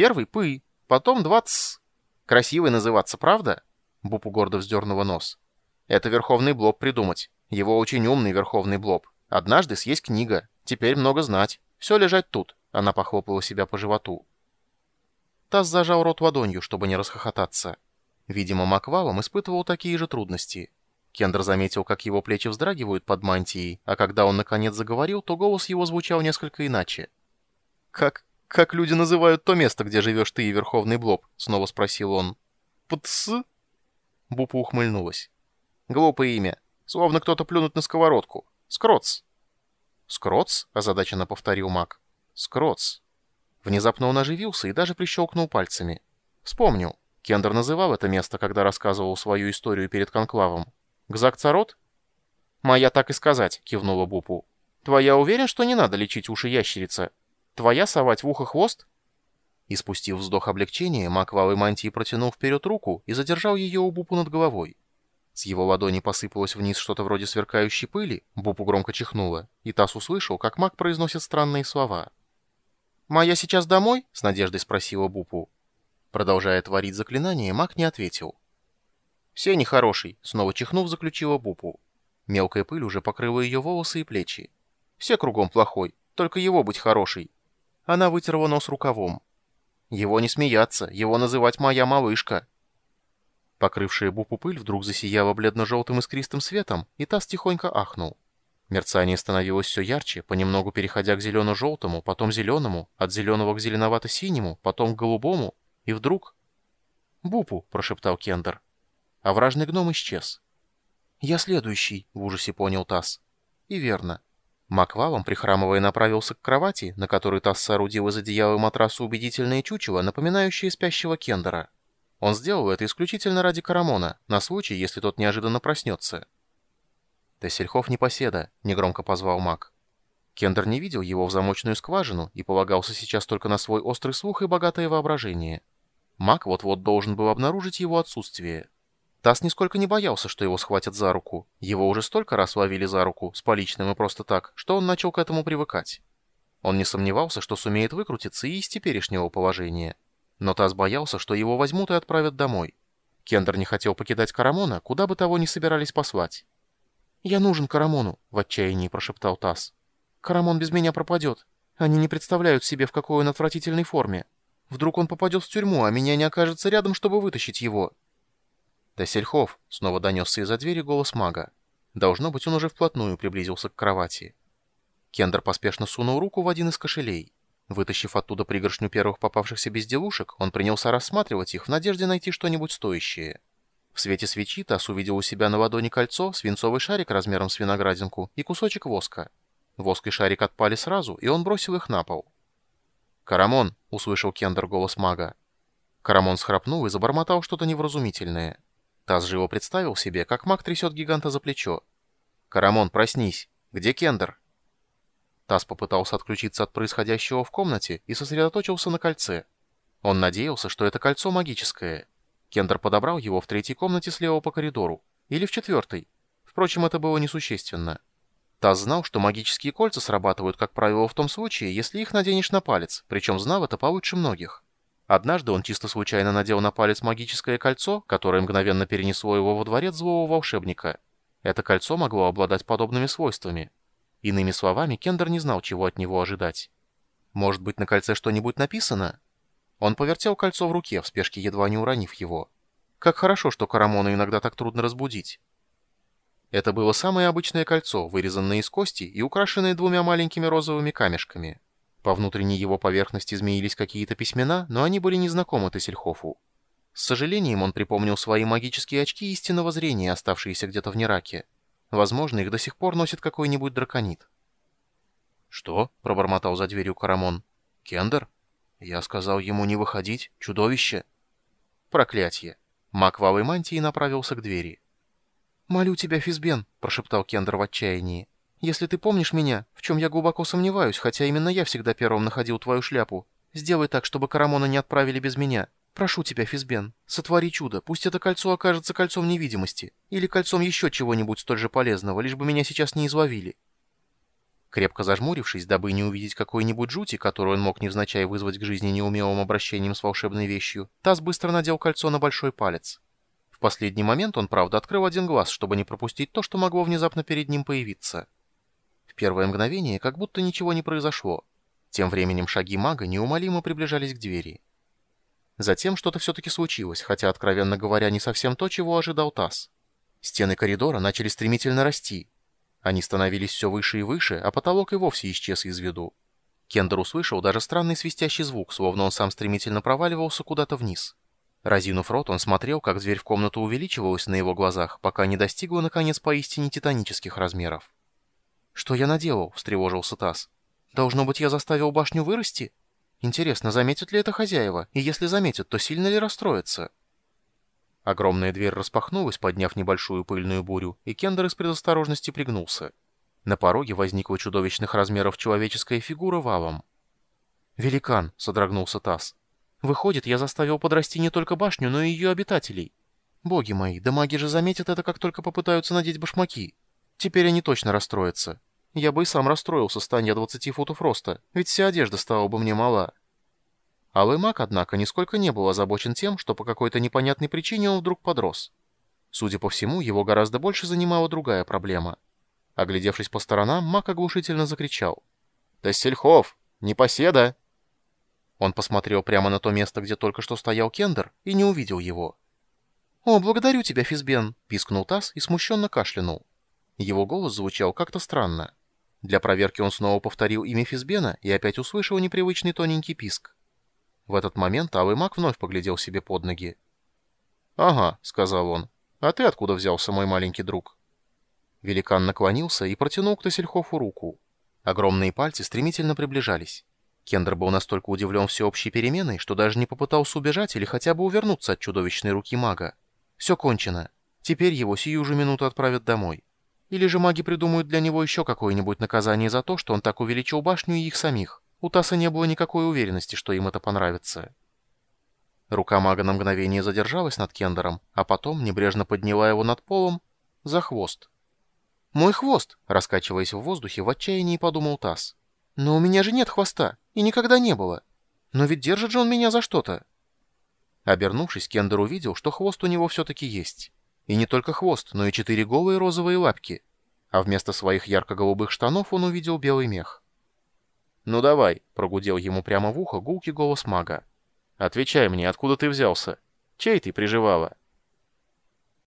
Первый — пы, потом два ц. Красивый называться, правда? Бупу гордо вздернула нос. Это Верховный Блоб придумать. Его очень умный Верховный Блоб. Однажды съесть книга. Теперь много знать. Все лежать тут. Она похлопала себя по животу. Таз зажал рот ладонью, чтобы не расхохотаться. Видимо, Маквалом испытывал такие же трудности. Кендер заметил, как его плечи вздрагивают под мантией, а когда он наконец заговорил, то голос его звучал несколько иначе. «Как... как люди называют то место, где живешь ты и Верховный Блоб?» — снова спросил он. «Пц?» Бупа ухмыльнулась. «Глупое имя. Словно кто-то плюнуть на сковородку. Скроц». «Скроц?» — озадаченно повторил маг. «Скроц». Внезапно он оживился и даже прищелкнул пальцами. Вспомнил. Кендер называл это место, когда рассказывал свою историю перед конклавом. «Гзак-Царот?» «Моя так и сказать», — кивнула Бупу. «Твоя уверен, что не надо лечить уши ящерица? Твоя совать в ухо хвост?» И спустив вздох облегчения, маг валой мантии протянул вперед руку и задержал ее у Бупу над головой. С его ладони посыпалось вниз что-то вроде сверкающей пыли, Бупу громко чихнула, и Тасс услышал, как маг произносит странные слова. «Моя сейчас домой?» — с надеждой спросила Бупу. Продолжая творить заклинание, маг не ответил. «Все нехороший», — снова чихнув, заключила Бупу. Мелкая пыль уже покрыла ее волосы и плечи. «Все кругом плохой, только его быть хороший». Она вытерла нос рукавом. «Его не смеяться, его называть моя малышка». Покрывшая Бупу пыль вдруг засияла бледно-желтым искристым светом, и таз тихонько ахнул. Мерцание становилось все ярче, понемногу переходя к зелено-желтому, потом зеленому, от зеленого к зеленовато-синему, потом к голубому, и вдруг... «Бупу!» — прошептал Кендер. А вражный гном исчез. «Я следующий», — в ужасе понял Тасс. И верно. Маквалом, прихрамывая, направился к кровати, на которой Тасс соорудил из одеяла матраса убедительное чучело, напоминающее спящего Кендера. Он сделал это исключительно ради Карамона, на случай, если тот неожиданно проснется. «Тессельхов непоседа», — негромко позвал маг. Кендер не видел его в замочную скважину и полагался сейчас только на свой острый слух и богатое воображение. Маг вот-вот должен был обнаружить его отсутствие. Тасс нисколько не боялся, что его схватят за руку. Его уже столько раз ловили за руку, с поличным и просто так, что он начал к этому привыкать. Он не сомневался, что сумеет выкрутиться и из теперешнего положения. Но Тасс боялся, что его возьмут и отправят домой. Кендер не хотел покидать Карамона, куда бы того ни собирались послать. «Я нужен Карамону», — в отчаянии прошептал Тасс. «Карамон без меня пропадет. Они не представляют себе, в какой он отвратительной форме. Вдруг он попадет в тюрьму, а меня не окажется рядом, чтобы вытащить его». «Тессельхов», — снова донесся из-за двери голос мага. Должно быть, он уже вплотную приблизился к кровати. Кендер поспешно сунул руку в один из кошелей. Вытащив оттуда пригоршню первых попавшихся безделушек, он принялся рассматривать их в надежде найти что-нибудь стоящее. В свете свечи Тасс увидел у себя на ладони кольцо, свинцовый шарик размером с виноградинку и кусочек воска. Воск и шарик отпали сразу, и он бросил их на пол. «Карамон!» — услышал Кендер голос мага. Карамон схрапнул и забормотал что-то невразумительное. Тасс живо представил себе, как маг трясет гиганта за плечо. «Карамон, проснись! Где Кендер?» Тасс попытался отключиться от происходящего в комнате и сосредоточился на кольце. Он надеялся, что это кольцо магическое. Кендер подобрал его в третьей комнате слева по коридору. Или в четвертой. Впрочем, это было несущественно. Таз знал, что магические кольца срабатывают, как правило, в том случае, если их наденешь на палец, причем знал это получше многих. Однажды он чисто случайно надел на палец магическое кольцо, которое мгновенно перенесло его во дворец злого волшебника. Это кольцо могло обладать подобными свойствами. Иными словами, Кендер не знал, чего от него ожидать. Может быть, на кольце что-нибудь написано? Он повертел кольцо в руке, в спешке едва не уронив его. Как хорошо, что Карамона иногда так трудно разбудить. Это было самое обычное кольцо, вырезанное из кости и украшенное двумя маленькими розовыми камешками. По внутренней его поверхности змеились какие-то письмена, но они были незнакомы Тессельхофу. С сожалением он припомнил свои магические очки истинного зрения, оставшиеся где-то в Нераке. Возможно, их до сих пор носит какой-нибудь драконит. «Что?» — пробормотал за дверью Карамон. «Кендер?» Я сказал ему не выходить, чудовище. Проклятье. Мак в алой мантии направился к двери. «Молю тебя, Физбен», — прошептал Кендер в отчаянии. «Если ты помнишь меня, в чем я глубоко сомневаюсь, хотя именно я всегда первым находил твою шляпу, сделай так, чтобы Карамона не отправили без меня. Прошу тебя, Физбен, сотвори чудо, пусть это кольцо окажется кольцом невидимости, или кольцом еще чего-нибудь столь же полезного, лишь бы меня сейчас не изловили». Крепко зажмурившись, дабы не увидеть какой-нибудь жути, которую он мог невзначай вызвать к жизни неумелым обращением с волшебной вещью, Тасс быстро надел кольцо на большой палец. В последний момент он, правда, открыл один глаз, чтобы не пропустить то, что могло внезапно перед ним появиться. Первое мгновение как будто ничего не произошло. Тем временем шаги мага неумолимо приближались к двери. Затем что-то все-таки случилось, хотя, откровенно говоря, не совсем то, чего ожидал Тасс. Стены коридора начали стремительно расти, они становились все выше и выше, а потолок и вовсе исчез из виду. Кендер услышал даже странный свистящий звук, словно он сам стремительно проваливался куда-то вниз. Разинув рот, он смотрел, как дверь в комнату увеличивалась на его глазах, пока не достигла, наконец, поистине титанических размеров. «Что я наделал?» — встревожился Тасс. «Должно быть, я заставил башню вырасти? Интересно, заметят ли это хозяева? И если заметят, то сильно ли расстроятся?» Огромная дверь распахнулась, подняв небольшую пыльную бурю, и Кендер из предосторожности пригнулся. На пороге возникла чудовищных размеров человеческая фигура валом. «Великан!» — содрогнулся Тасс. «Выходит, я заставил подрасти не только башню, но и ее обитателей. Боги мои, да маги же заметят это, как только попытаются надеть башмаки. Теперь они точно расстроятся. Я бы и сам расстроился, стань я 20 футов роста, ведь вся одежда стала бы мне мала». Алый маг, однако, нисколько не был озабочен тем, что по какой-то непонятной причине он вдруг подрос. Судя по всему, его гораздо больше занимала другая проблема. Оглядевшись по сторонам, маг оглушительно закричал. «Тассельхов! Непоседа!» Он посмотрел прямо на то место, где только что стоял Кендер, и не увидел его. «О, благодарю тебя, Физбен!» — пискнул Тасс и смущенно кашлянул. Его голос звучал как-то странно. Для проверки он снова повторил имя Физбена и опять услышал непривычный тоненький писк. В этот момент Алый Маг вновь поглядел себе под ноги. «Ага», — сказал он. «А ты откуда взялся, мой маленький друг?» Великан наклонился и протянул к Тассельхофу руку. Огромные пальцы стремительно приближались. Кендер был настолько удивлен всеобщей переменой, что даже не попытался убежать или хотя бы увернуться от чудовищной руки мага. Все кончено. Теперь его сию же минуту отправят домой. Или же маги придумают для него еще какое-нибудь наказание за то, что он так увеличил башню и их самих. У Таса не было никакой уверенности, что им это понравится. Рука мага на мгновение задержалась над Кендером, а потом небрежно подняла его над полом за хвост. «Мой хвост!» — раскачиваясь в воздухе, в отчаянии подумал Тасс. «Но у меня же нет хвоста, и никогда не было. Но ведь держит же он меня за что-то!» Обернувшись, Кендер увидел, что хвост у него все-таки есть. И не только хвост, но и четыре голые розовые лапки. А вместо своих ярко-голубых штанов он увидел белый мех. «Ну давай», — прогудел ему прямо в ухо гулкий голос мага. «Отвечай мне, откуда ты взялся? Чей ты приживала?»